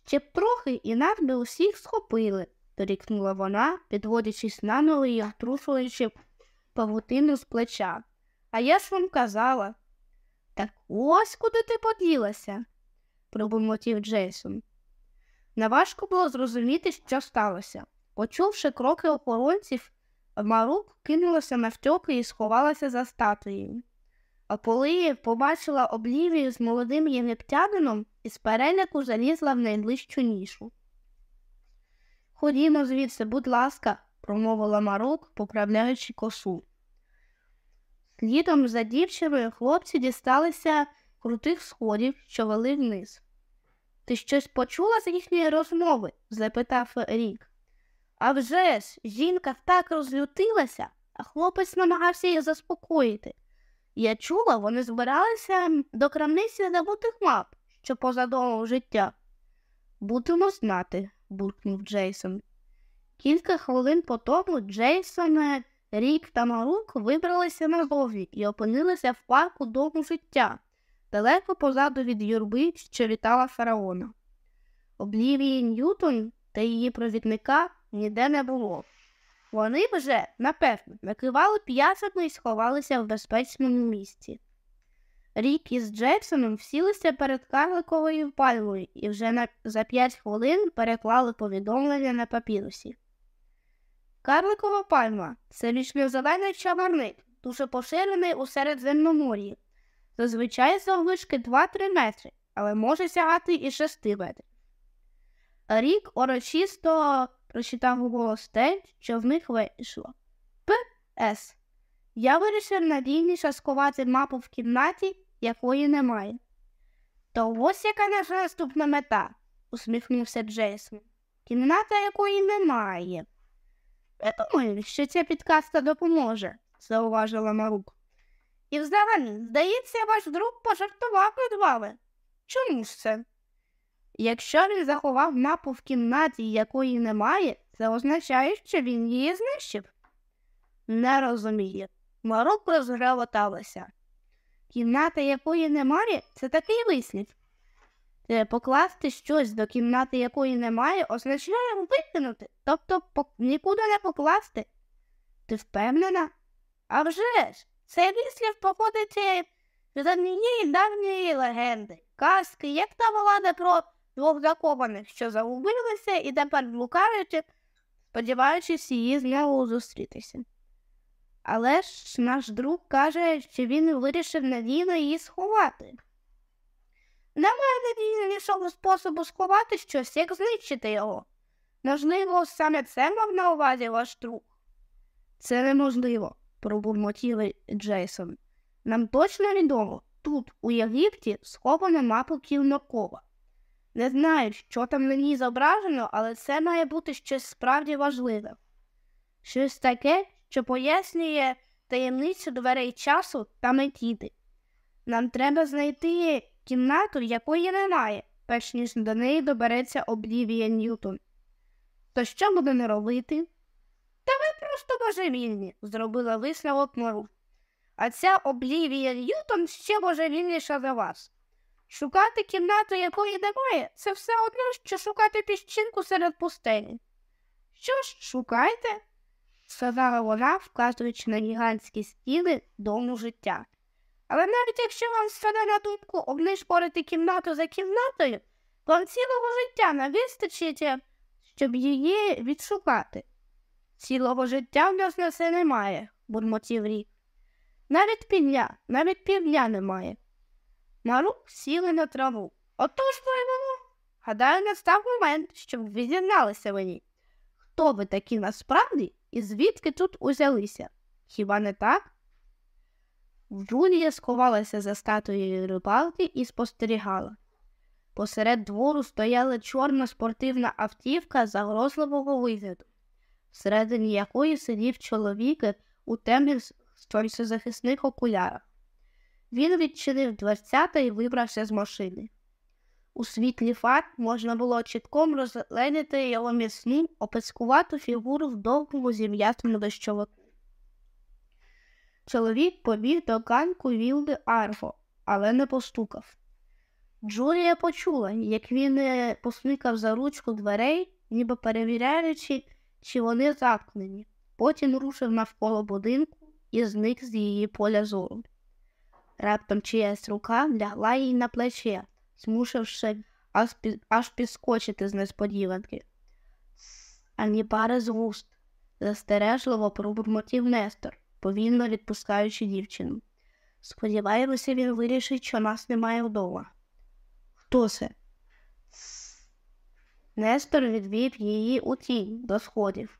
Ще б трохи і нас би усіх схопили, дорікнула вона, підводячись на ноги і втрушуючи павутину з плеча. А я ж вам казала. Так ось куди ти поділася, пробурмотів Джейсон. Неважко було зрозуміти, що сталося. Почувши кроки охоронців, Марук кинулася навтьоки і сховалася за статуєю. А коли побачила облівію з молодим єгиптянином, із переляку залізла в найближчу нішу. Ходімо звідси, будь ласка, промовила Марук, поправляючи косу. Слідом за дівчиною хлопці дісталися крутих сходів, що вели вниз. Ти щось почула з їхньої розмови? запитав Рік. «А вже ж, жінка так розлютилася, а хлопець намагався її заспокоїти. Я чула, вони збиралися до крамниці забутих мап, що поза домом життя. Будемо знати, буркнув Джейсон. Кілька хвилин по тому Джейсон, Рік та Марук вибралися на зові і опинилися в парку дому життя, далеко позаду від юрби, що вітала фараона. Облівії Ньютон та її провідника ніде не було. Вони вже, напевно, накривали п'ясами і сховалися в безпечному місці. Рік із Джексоном всілися перед карликовою пальмою і вже на, за п'ять хвилин переклали повідомлення на папірусі. Карликова пальма це вічно-зелений чабарник, дуже поширений у Середземномор'ї. Зазвичай заввишки 2-3 метри, але може сягати і 6 метрів. Рік урочисто прочитав голос те, що в них вийшло. П.С. Я вирішив надійніше сховати мапу в кімнаті, якої немає. То ось яка наша наступна мета, усміхнувся Джейсон. Кімната якої немає. Я думаю, що ця підказка допоможе, зауважила Марук. І взагалі, здається, ваш друг пожартував над вами. Чому ж це? Якщо він заховав мапу в кімнаті, якої немає, це означає, що він її знищив. Не розуміє. Марук розгревоталася. Кімната, якої немає, це такий вислів. Е, Покласти щось до кімнати, якої немає, означає викинути, тобто нікуди не покласти. Ти впевнена? А вже ж, цей вислів походить е, від однієї давньої легенди, казки, як та влада про двох закованих, що загубилися і тепер блукають, сподіваючись її знову зустрітися. Але ж наш друг каже, що він вирішив надійно її сховати. Немає надійнішого способу сховати щось, як знищити його. Можливо, саме це мав на увазі ваш друг. Це неможливо, пробурмотів Джейсон. Нам точно відомо, тут, у Єгипті, схована мапа Кілнокова. Не знаю, що там на ній зображено, але це має бути щось справді важливе. Щось таке, що пояснює таємницю дверей часу та метіди. Нам треба знайти кімнату, якої немає, перш ніж до неї добереться Облівія Ньютон. То що будемо робити? Та ви просто божевільні, зробила висновок Мару. А ця Облівія Ньютон ще божевільніша за вас. Шукати кімнату, якої немає, це все одно, що шукати піщинку серед пустелі. Що ж, шукайте, сказала вона, вказуючи на гігантські стіни дому життя. Але навіть якщо вам спаде на думку обнишпорити кімнату за кімнатою, вам цілого життя не вистачить, щоб її відшукати. Цілого життя в нас на це немає, бурмотів рік. Навіть півдня, навіть півдня немає. Мару сіли на траву. Отож то й. Гадаю, настав момент, щоб ви зізналися мені. Хто ви такі насправді і звідки тут узялися? Хіба не так? Джулія сховалася за статуєю рибалки і спостерігала. Посеред двору стояла чорна спортивна автівка загрозливого вигляду, всередині якої сидів чоловік у темних сонцезахисних окулярах. Він відчинив дверцята і вибрався з машини. У світлі фар можна було чітком розгледіти його міцну, опецькувату фігуру в довгому зім'ятому дощовику. Чоловік побіг до ганку вілди Арго, але не постукав. Джулія почула, як він е, посмикав за ручку дверей, ніби перевіряючи, чи вони замкнені. Потім рушив навколо будинку і зник з її поля зору. Раптом чиясь рука лягла їй на плече, змусивши аж, пі- аж підскочити з несподіванки. Ані пари з вуст, застережливо пробурмотів Нестор, повільно відпускаючи дівчину. Сподіваємося, він вирішить, що нас немає вдома. Хто це? Нестор відвів її у тінь до сходів.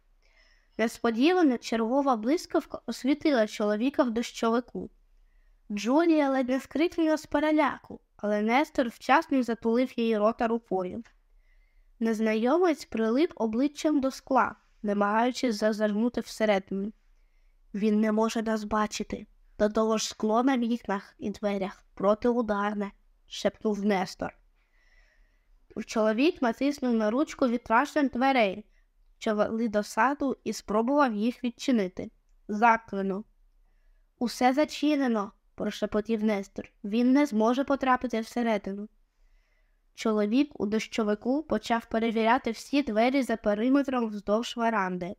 Несподівано чергова блискавка освітила чоловіка в дощовику. Джулія ледь не скрикнула з переляку, але Нестор вчасно затулив її рота рукою. Незнайомець прилип обличчям до скла, намагаючись зазирнути всередину. Він не може нас бачити. До того ж скло на вікнах і дверях протиударне, шепнув Нестор. Чоловік натиснув на ручку вітражних дверей, що вели до саду, і спробував їх відчинити. Заклено. Усе зачинено, прошепотів Нестор. Він не зможе потрапити всередину. Чоловік у дощовику почав перевіряти всі двері за периметром вздовж веранди.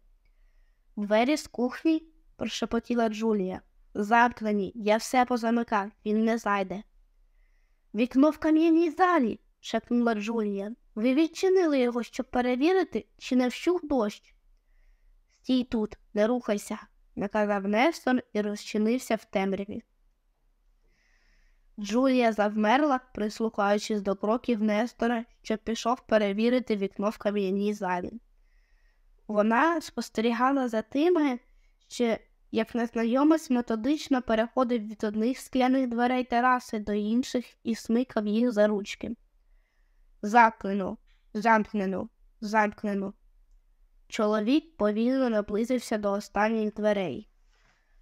Двері з кухні, прошепотіла Джулія. Замкнені, я все позамикав, він не зайде. Вікно в кам'яній залі, шепнула Джулія. Ви відчинили його, щоб перевірити, чи не вщух дощ. Стій тут, не рухайся, наказав Нестор і розчинився в темряві. Джулія завмерла, прислухаючись до кроків Нестора, що пішов перевірити вікно в кам'яній залі. Вона спостерігала за тими, що як незнайомець методично переходив від одних скляних дверей тераси до інших і смикав їх за ручки. Замкнено, замкнено, замкнено. Чоловік повільно наблизився до останніх дверей.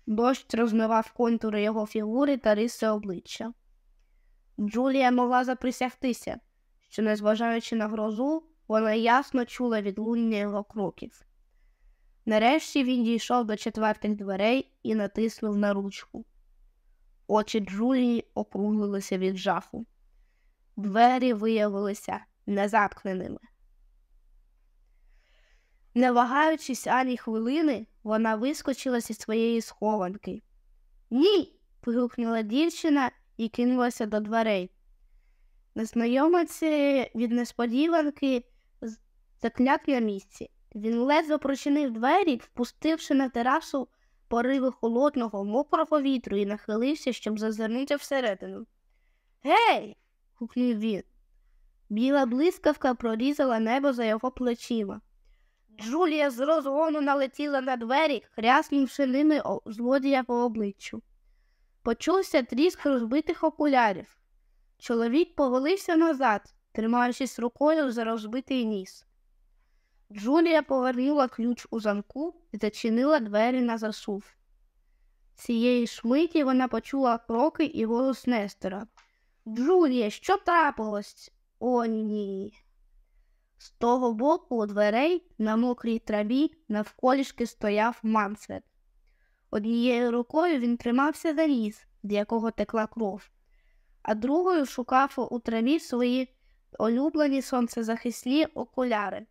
Дощ розмивав контури його фігури та риси обличчя. Джулія могла заприсягтися, що, незважаючи на грозу, вона ясно чула відлуння його кроків. Нарешті він дійшов до четвертих дверей і натиснув на ручку. Очі Джулії округлилися від жаху. Двері виявилися незамкненими. Не вагаючись ані хвилини, вона вискочила зі своєї схованки. Ні. вигукнула дівчина і кинулася до дверей. Незнайомець від несподіванки закляк на місці. Він ледве прочинив двері, впустивши на терасу пориви холодного, мокрого вітру і нахилився, щоб зазирнути всередину. Гей. гукнув він. Біла блискавка прорізала небо за його плечима. Джулія з розгону налетіла на двері, хряснувши ними злодія по обличчю. Почувся тріск розбитих окулярів. Чоловік повалився назад, тримаючись рукою за розбитий ніс. Джулія повернула ключ у замку і зачинила двері на засув. Цієї шмиті вона почула кроки і голос Нестора. Джулія, що трапилось? О, ні. З того боку у дверей на мокрій траві навколішки стояв Манфред. Однією рукою він тримався за ніс, з якого текла кров, а другою шукав у траві свої улюблені сонцезахисні окуляри.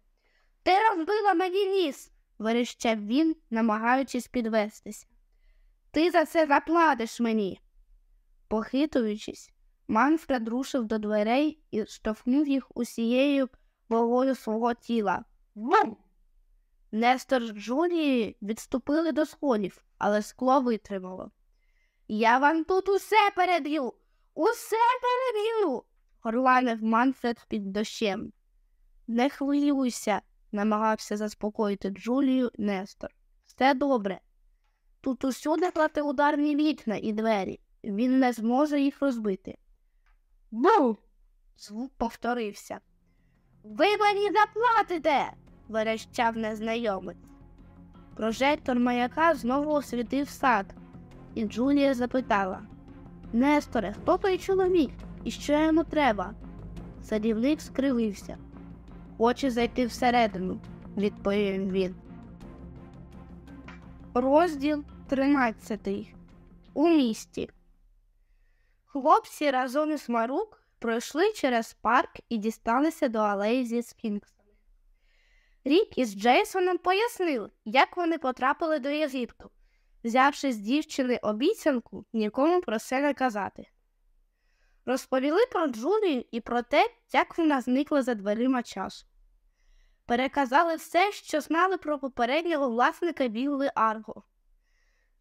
Ти розбила мені ніс, верещав він, намагаючись підвестися. Ти за це заплатиш мені. Похитуючись, Манфред рушив до дверей і штовхнув їх усією вагою свого тіла. Вум! Нестор з Джулією відступили до сходів, але скло витримало. Я вам тут усе переб'ю, усе переб'ю, горланив Манфред під дощем. Не хвилюйся, намагався заспокоїти Джулію Нестор. Все добре. Тут усюди плати ударні вікна і двері. Він не зможе їх розбити. Бу! Звук повторився. Ви мені заплатите, верещав незнайомець. Прожектор маяка знову освітив сад, і Джулія запитала Несторе, хто той чоловік і що йому треба? Садівник скривився. Хоче зайти всередину, відповів він. Розділ тринадцятий. У місті. Хлопці разом із Марук пройшли через парк і дісталися до алеї зі сфінксами. Рік із Джейсоном пояснили, як вони потрапили до Єгипту, взявши з дівчини обіцянку нікому про це не казати. Розповіли про Джулію і про те, як вона зникла за дверима часу. Переказали все, що знали про попереднього власника Вілли Арго.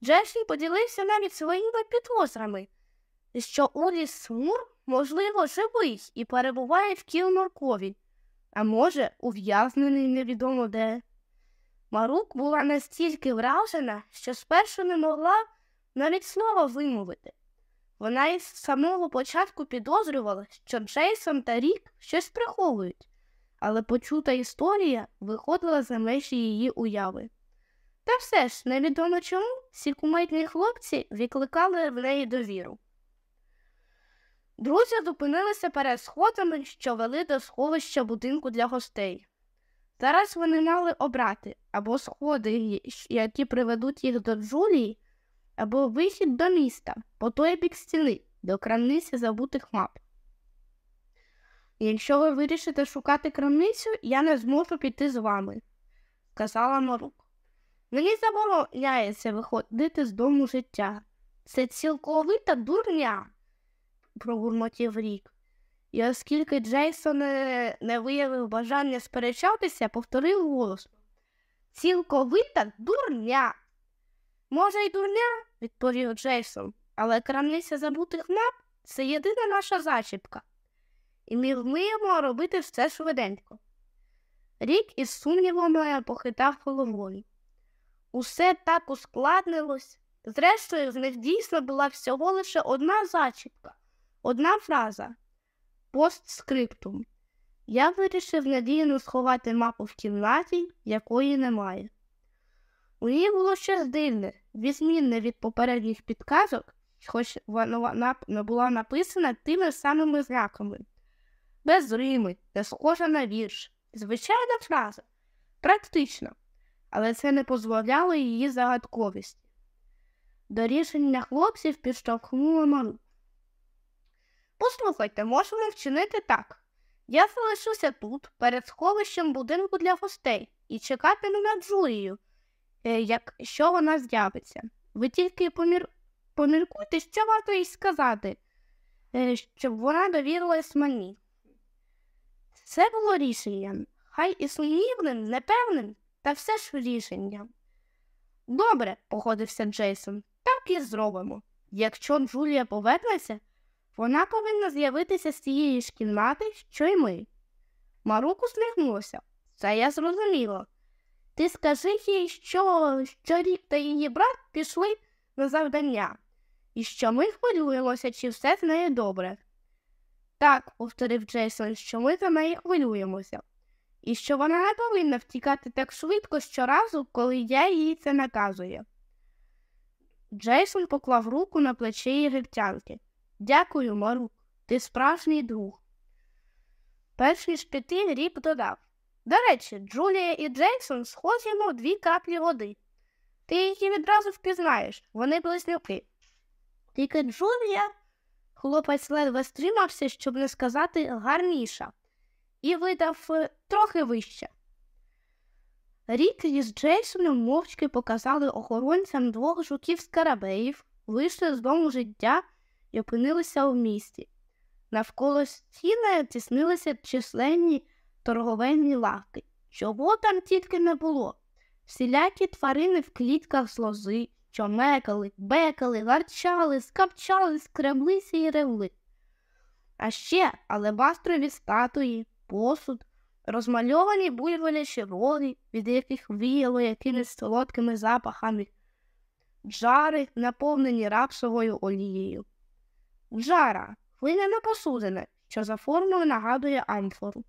Джеші поділився навіть своїми підозрами, що Уліс Смур можливо, живий і перебуває в Кілморкові, а може, ув'язнений невідомо де. Марук була настільки вражена, що спершу не могла навіть слова вимовити. Вона із самого початку підозрювала, що Джейсон та Рік щось приховують, але почута історія виходила за межі її уяви. Та все ж невідомо чому ці кумедні хлопці викликали в неї довіру. Друзі зупинилися перед сходами, що вели до сховища будинку для гостей. Зараз вони мали обрати або сходи, які приведуть їх до Джулії, або вихід до міста, по той бік стіни, до крамниці забутих мап. Якщо ви вирішите шукати крамницю, я не зможу піти з вами, сказала Марук. Мені забороняється виходити з дому життя. Це цілковита дурня пробурмотів рік. І оскільки Джейсон не, не виявив бажання сперечатися, повторив голосно. Цілковита дурня. Може, й дурня, відповів Джейсон, але крамниця забутих мап це єдина наша зачіпка, і ми вміємо робити все швиденько. Рік із сумнівом похитав головою. Усе так ускладнилось. Зрештою, в них дійсно була всього лише одна зачіпка, одна фраза постскриптум. Я вирішив надійно сховати мапу в кімнаті, якої немає. У ній було щось дивне, відмінне від попередніх підказок, хоч вона була написана тими самими знаками, без рими, не схожа на вірш. Звичайна фраза, практично, але це не дозволяло її загадковості. До рішення хлопців підштовхнула Мару. Послухайте, можемо вчинити так. Я залишуся тут, перед сховищем будинку для гостей, і чекатиму на Джулію, е, якщо вона з'явиться. Ви тільки помір... поміркуйте, що варто їй сказати, е, щоб вона довірилась мені. Це було рішенням, хай і сумнівним, непевним, та все ж рішенням. Добре, погодився Джейсон, так і зробимо. Якщо Джулія повернеться, вона повинна з'явитися з цієї ж кімнати, що й ми. Марук усміхнувся. Це я зрозуміло. Ти скажи їй, що, що рік та її брат пішли на завдання, і що ми хвилюємося, чи все з нею добре. Так, повторив Джейсон, що ми за неї хвилюємося, і що вона не повинна втікати так швидко щоразу, коли я їй це наказую. Джейсон поклав руку на плече єгиптянки. Дякую, Марук, ти справжній друг. Перш ніж піти, Ріп додав До речі, Джулія і Джейсон схожі мов дві каплі води. Ти її відразу впізнаєш, вони близнюки. Тільки Джулія, хлопець ледве стримався, щоб не сказати гарніша, і видав е, трохи вище. Рік із Джейсоном мовчки показали охоронцям двох жуків скарабеїв, вийшли з дому життя і опинилися у місті. Навколо стіни тіснилися численні торговельні лавки. Чого там тільки не було. Всілякі тварини в клітках з лози, що мекали, бекали, гарчали, скапчали, скреблися і ревли. А ще алебастрові статуї, посуд, розмальовані буйволячі роги, від яких віяло якимись солодкими запахами, джари, наповнені рапсовою олією. Джара глиняна посудина, що за формою нагадує амфору.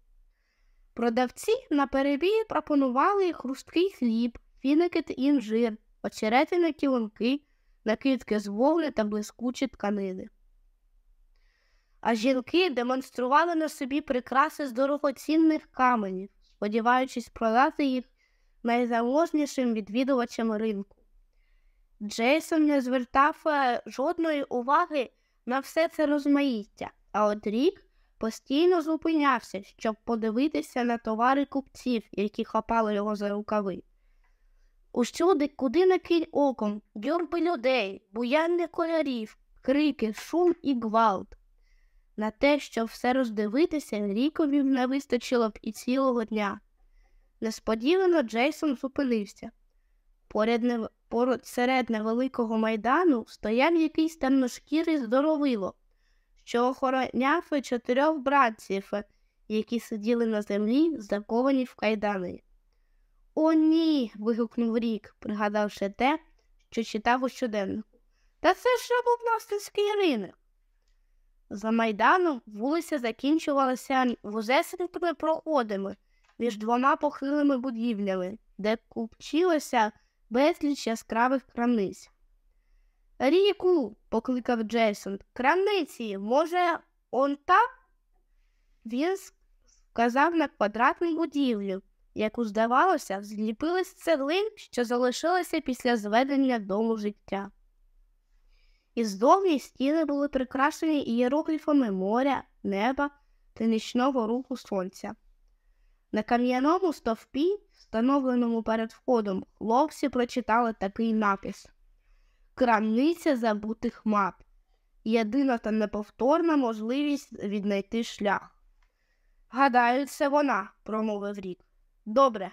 Продавці на перебій пропонували хрусткий хліб, фіники та інжир, очеретини кілонки, накидки з вогни та блискучі тканини. А жінки демонстрували на собі прикраси з дорогоцінних каменів, сподіваючись продати їх найзаможнішим відвідувачам ринку. Джейсон не звертав е, жодної уваги на все це розмаїття, а от рік постійно зупинявся, щоб подивитися на товари купців, які хапали його за рукави. Усюди, куди накинь оком, дьорби людей, буяння кольорів, крики, шум і гвалт. На те, щоб все роздивитися, рікові не вистачило б і цілого дня. Несподівано Джейсон зупинився. Поряд серед невеликого майдану стояв якийсь темношкірий здоровило, що охороняв чотирьох братців, які сиділи на землі, заковані в кайдани. О, ні. вигукнув рік, пригадавши те, що читав у щоденнику. Та це ж був настинський ринок. За майданом вулиця закінчувалася вузесенькими проходами між двома похилими будівлями, де купчилося безліч яскравих крамниць. Ріку, покликав Джейсон, крамниці, може, он так? Він сказав на квадратну будівлю, яку, здавалося, зліпили з цеглин, що залишилися після зведення дому життя. І здовні стіни були прикрашені ієрогліфами моря, неба та нічного руху сонця. На кам'яному стовпі, встановленому перед входом, хлопці прочитали такий напис Крамниця забутих мап. Єдина та неповторна можливість віднайти шлях. Гадаю, це вона, промовив рік. Добре,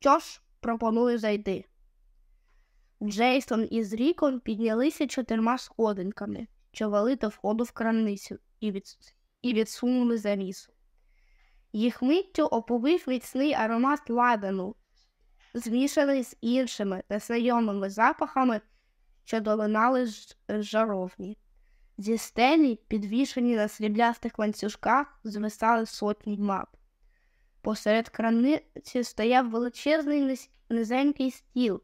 що ж, пропоную зайти. Джейсон із Ріком піднялися чотирма сходинками, що вели до входу в крамницю, і, від... і відсунули завісу. Їх миттю оповив міцний аромат ладану, змішаний з іншими незнайомими запахами, що долинали з жаровні. Зі стелі, підвішені на сріблястих ланцюжках, звисали сотні мап. Посеред краниці стояв величезний низенький стіл,